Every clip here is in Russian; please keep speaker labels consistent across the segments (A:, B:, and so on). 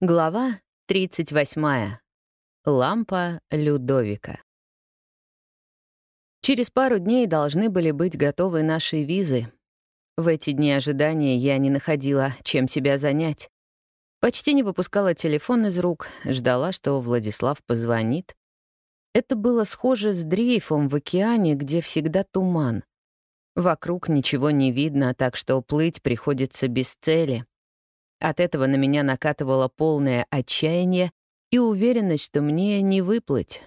A: Глава 38. Лампа Людовика. Через пару дней должны были быть готовы наши визы. В эти дни ожидания я не находила, чем себя занять. Почти не выпускала телефон из рук, ждала, что Владислав позвонит. Это было схоже с дрейфом в океане, где всегда туман. Вокруг ничего не видно, так что плыть приходится без цели — от этого на меня накатывало полное отчаяние и уверенность, что мне не выплыть.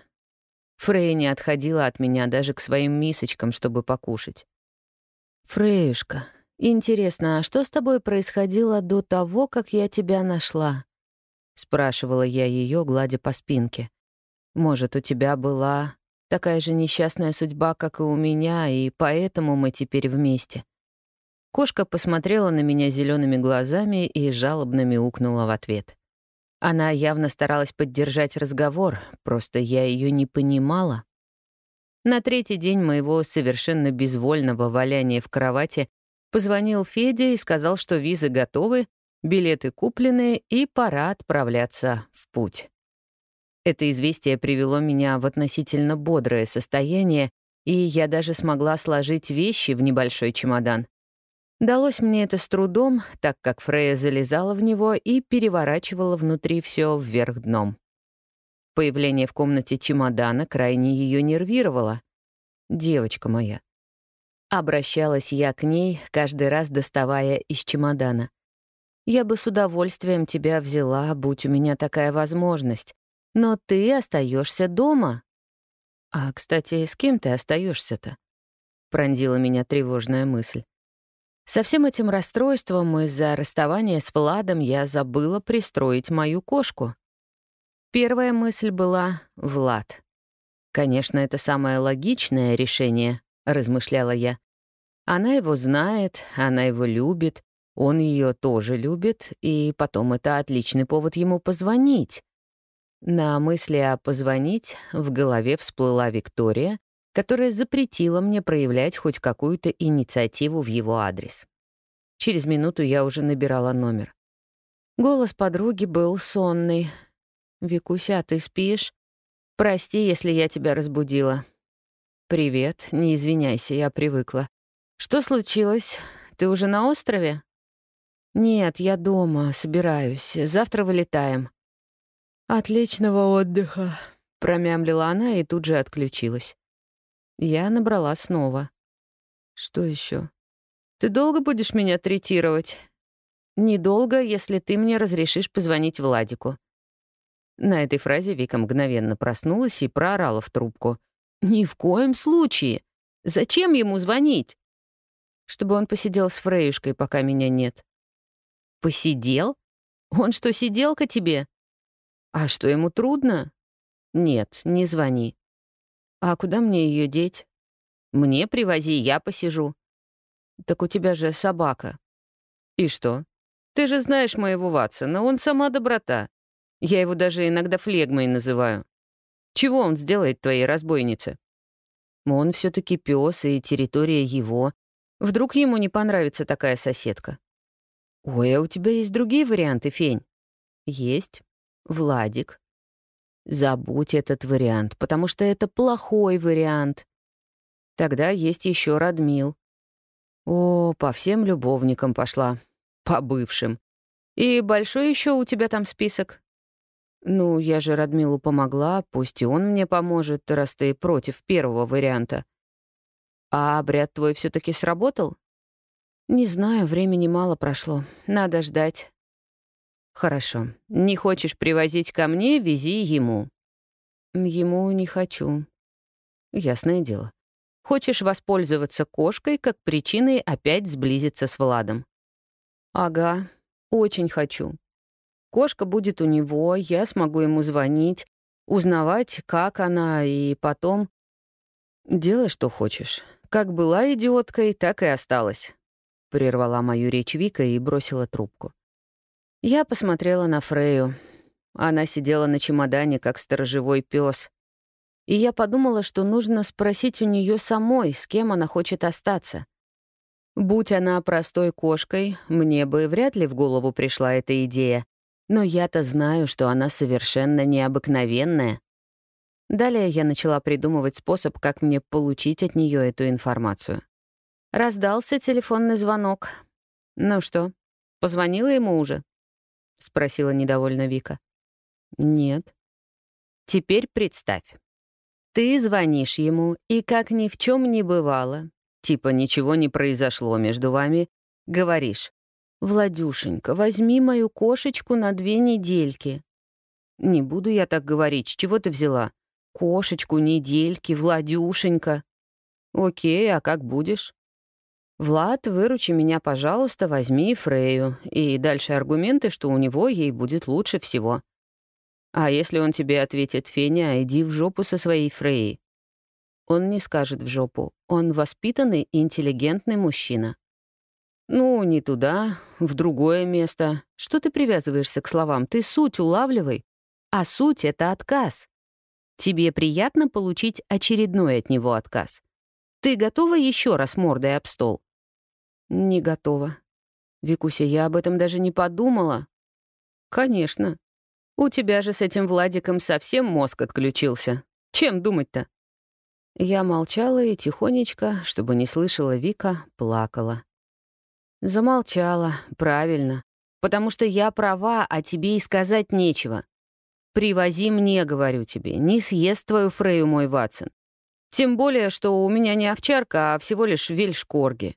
A: Фрей не отходила от меня даже к своим мисочкам, чтобы покушать. «Фреюшка, интересно, а что с тобой происходило до того, как я тебя нашла?» — спрашивала я ее, гладя по спинке. «Может, у тебя была такая же несчастная судьба, как и у меня, и поэтому мы теперь вместе?» Кошка посмотрела на меня зелеными глазами и жалобно мяукнула в ответ. Она явно старалась поддержать разговор, просто я ее не понимала. На третий день моего совершенно безвольного валяния в кровати позвонил Федя и сказал, что визы готовы, билеты куплены и пора отправляться в путь. Это известие привело меня в относительно бодрое состояние, и я даже смогла сложить вещи в небольшой чемодан. Далось мне это с трудом, так как Фрея залезала в него и переворачивала внутри все вверх дном. Появление в комнате чемодана крайне ее нервировало. «Девочка моя». Обращалась я к ней, каждый раз доставая из чемодана. «Я бы с удовольствием тебя взяла, будь у меня такая возможность. Но ты остаешься дома». «А, кстати, с кем ты остаешься-то?» — пронзила меня тревожная мысль. Со всем этим расстройством из-за расставания с Владом я забыла пристроить мою кошку. Первая мысль была — Влад. «Конечно, это самое логичное решение», — размышляла я. «Она его знает, она его любит, он ее тоже любит, и потом это отличный повод ему позвонить». На мысли о «позвонить» в голове всплыла Виктория, которая запретила мне проявлять хоть какую-то инициативу в его адрес. Через минуту я уже набирала номер. Голос подруги был сонный. «Викуся, а ты спишь? Прости, если я тебя разбудила». «Привет, не извиняйся, я привыкла. Что случилось? Ты уже на острове?» «Нет, я дома, собираюсь. Завтра вылетаем». «Отличного отдыха», — промямлила она и тут же отключилась. Я набрала снова. Что еще? Ты долго будешь меня третировать? Недолго, если ты мне разрешишь позвонить Владику. На этой фразе Вика мгновенно проснулась и проорала в трубку. «Ни в коем случае! Зачем ему звонить?» «Чтобы он посидел с Фреюшкой, пока меня нет». «Посидел? Он что, сиделка тебе?» «А что, ему трудно?» «Нет, не звони. «А куда мне ее деть?» «Мне привози, я посижу». «Так у тебя же собака». «И что? Ты же знаешь моего Ватсона, он сама доброта. Я его даже иногда флегмой называю. Чего он сделает твоей разбойнице?» «Он все таки пес и территория его. Вдруг ему не понравится такая соседка?» «Ой, а у тебя есть другие варианты, Фень?» «Есть. Владик. Забудь этот вариант, потому что это плохой вариант. Тогда есть еще Радмил. О, по всем любовникам пошла. По бывшим. И большой еще у тебя там список? Ну, я же Радмилу помогла, пусть и он мне поможет, раз ты против первого варианта. А обряд твой все таки сработал? Не знаю, времени мало прошло. Надо ждать. «Хорошо. Не хочешь привозить ко мне, вези ему». «Ему не хочу». «Ясное дело. Хочешь воспользоваться кошкой как причиной опять сблизиться с Владом?» «Ага, очень хочу. Кошка будет у него, я смогу ему звонить, узнавать, как она, и потом...» «Делай, что хочешь. Как была идиоткой, так и осталась», — прервала мою речь Вика и бросила трубку. Я посмотрела на Фрею. Она сидела на чемодане, как сторожевой пес. И я подумала, что нужно спросить у нее самой, с кем она хочет остаться. Будь она простой кошкой, мне бы вряд ли в голову пришла эта идея. Но я-то знаю, что она совершенно необыкновенная. Далее я начала придумывать способ, как мне получить от нее эту информацию. Раздался телефонный звонок. «Ну что, позвонила ему уже?» — спросила недовольно Вика. «Нет». «Теперь представь. Ты звонишь ему, и как ни в чем не бывало, типа ничего не произошло между вами, говоришь, «Владюшенька, возьми мою кошечку на две недельки». «Не буду я так говорить, чего ты взяла? Кошечку, недельки, Владюшенька». «Окей, а как будешь?» «Влад, выручи меня, пожалуйста, возьми Фрею». И дальше аргументы, что у него ей будет лучше всего. А если он тебе ответит, Феня, иди в жопу со своей Фрейей? Он не скажет в жопу. Он воспитанный интеллигентный мужчина. Ну, не туда, в другое место. Что ты привязываешься к словам? Ты суть улавливай. А суть — это отказ. Тебе приятно получить очередной от него отказ. Ты готова еще раз мордой об стол? Не готова. Викуся, я об этом даже не подумала. Конечно. У тебя же с этим Владиком совсем мозг отключился. Чем думать-то? Я молчала и тихонечко, чтобы не слышала Вика, плакала. Замолчала, правильно. Потому что я права, а тебе и сказать нечего. Привози мне, говорю тебе, не съест твою Фрею мой Ватсон. Тем более, что у меня не овчарка, а всего лишь вельшкорги.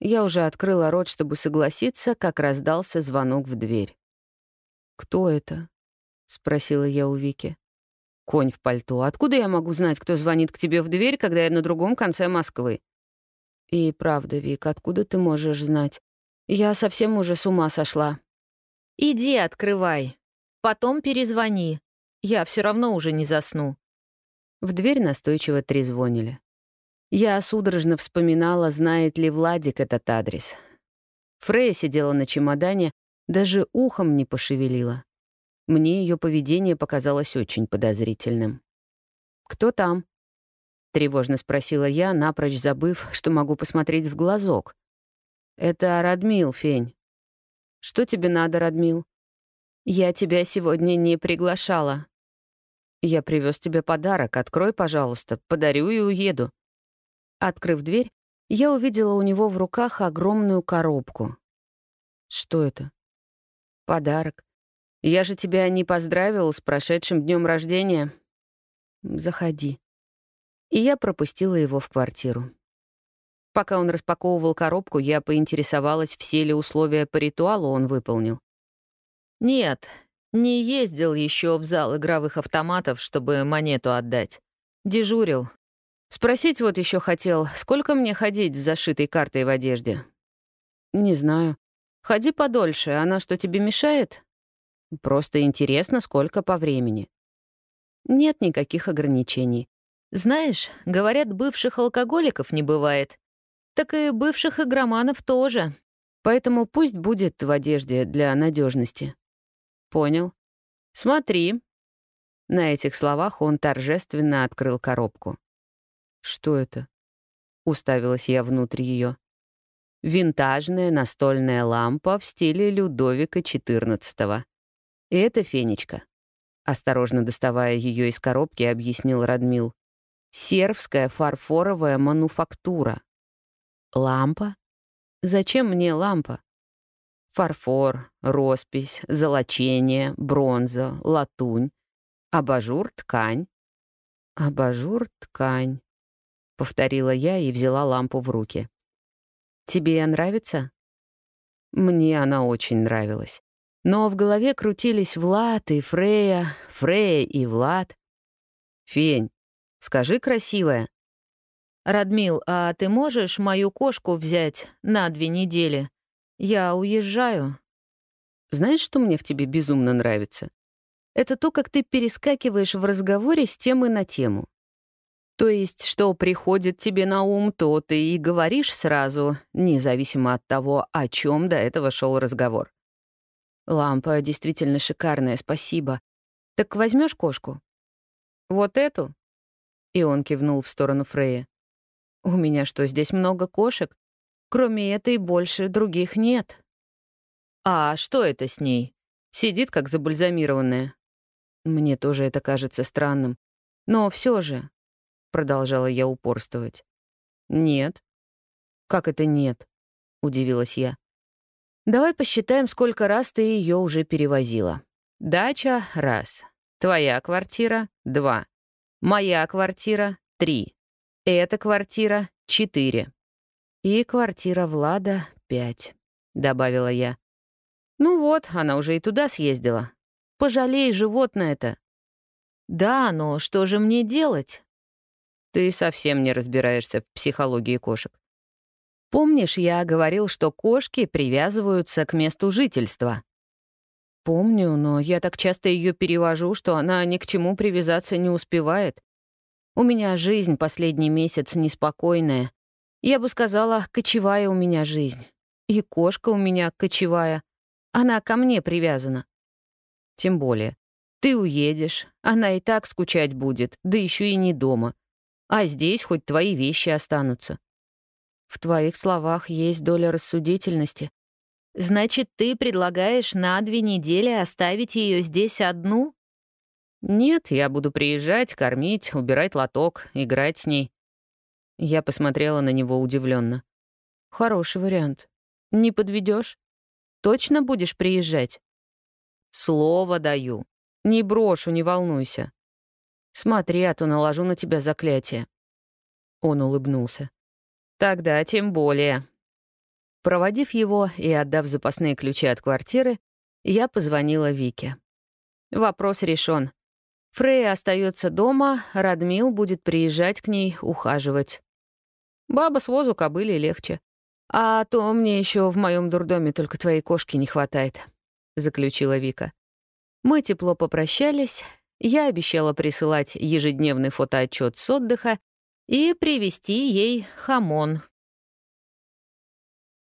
A: Я уже открыла рот, чтобы согласиться, как раздался звонок в дверь. «Кто это?» — спросила я у Вики. «Конь в пальто. Откуда я могу знать, кто звонит к тебе в дверь, когда я на другом конце Москвы?» «И правда, Вик, откуда ты можешь знать? Я совсем уже с ума сошла».
B: «Иди, открывай. Потом перезвони. Я все равно уже не засну».
A: В дверь настойчиво трезвонили. Я судорожно вспоминала, знает ли Владик этот адрес. Фрея сидела на чемодане, даже ухом не пошевелила. Мне ее поведение показалось очень подозрительным. «Кто там?» — тревожно спросила я, напрочь забыв, что могу посмотреть в глазок. «Это Радмил, Фень». «Что тебе надо, Радмил?» «Я тебя сегодня не приглашала». «Я привез тебе подарок. Открой, пожалуйста. Подарю и уеду». Открыв дверь, я увидела у него в руках огромную коробку. «Что это?» Подарок. Я же тебя не поздравил с прошедшим днем рождения. Заходи. И я пропустила его в квартиру. Пока он распаковывал коробку, я поинтересовалась, все ли условия по ритуалу он выполнил. Нет, не ездил еще в зал игровых автоматов, чтобы монету отдать. Дежурил. Спросить вот еще хотел, сколько мне ходить с зашитой картой в одежде? Не знаю. Ходи подольше, она что, тебе мешает? Просто интересно, сколько по времени. Нет никаких ограничений. Знаешь, говорят, бывших алкоголиков не бывает. Так и бывших игроманов тоже. Поэтому пусть будет в одежде для надежности. Понял. Смотри. На этих словах он торжественно открыл коробку. Что это? Уставилась я внутрь ее. Винтажная настольная лампа в стиле Людовика XIV. И это фенечка. Осторожно доставая ее из коробки, объяснил Радмил. Сервская фарфоровая мануфактура. Лампа? Зачем мне лампа? Фарфор, роспись, золочение, бронза, латунь. Абажур — ткань. Абажур — ткань. Повторила я и взяла лампу в руки. Тебе нравится?» Мне она очень нравилась. Но в голове крутились Влад и Фрея, Фрея и Влад. «Фень, скажи красивая».
B: «Радмил, а ты можешь мою кошку взять на две недели? Я уезжаю».
A: Знаешь, что мне в тебе безумно нравится? Это то, как ты перескакиваешь в разговоре с темы на тему. То есть, что приходит тебе на ум, то ты и говоришь сразу, независимо от того, о чем до этого шел разговор. Лампа действительно шикарная, спасибо. Так возьмешь кошку? Вот эту? И он кивнул в сторону Фрея. У меня что, здесь много кошек? Кроме этой больше других нет. А что это с ней? Сидит, как забальзамированная. Мне тоже это кажется странным. Но все же, — продолжала я упорствовать. Нет. Как это нет? — удивилась я. Давай посчитаем, сколько раз ты ее уже перевозила. Дача — раз. Твоя квартира — два. Моя квартира — три. Эта квартира — четыре. И квартира Влада — пять, — добавила я. Ну вот, она уже и туда съездила. Пожалей животное-то. Да, но что же мне делать? Ты совсем не разбираешься в психологии кошек. Помнишь, я говорил, что кошки привязываются к месту жительства? Помню, но я так часто ее перевожу, что она ни к чему привязаться не успевает. У меня жизнь последний месяц неспокойная. Я бы сказала, кочевая у меня жизнь. И кошка у меня кочевая. Она ко мне привязана. Тем более. Ты уедешь, она и так скучать будет, да еще и не дома. А здесь хоть твои вещи останутся. В твоих словах есть доля рассудительности. Значит, ты предлагаешь на две недели оставить ее здесь одну? Нет, я буду приезжать, кормить, убирать лоток, играть с ней. Я посмотрела на него удивленно. Хороший вариант. Не подведешь? Точно будешь приезжать? Слово даю. Не брошу, не волнуйся. Смотри, а то наложу на тебя заклятие. Он улыбнулся. Тогда тем более. Проводив его и отдав запасные ключи от квартиры, я позвонила Вике. Вопрос решен. Фрей остается дома, Радмил будет приезжать к ней, ухаживать. Баба с возу кобыли легче. «А то мне еще в моем дурдоме только твоей кошки не хватает», — заключила Вика. Мы тепло попрощались, я обещала присылать ежедневный фотоотчет с отдыха и привезти ей хамон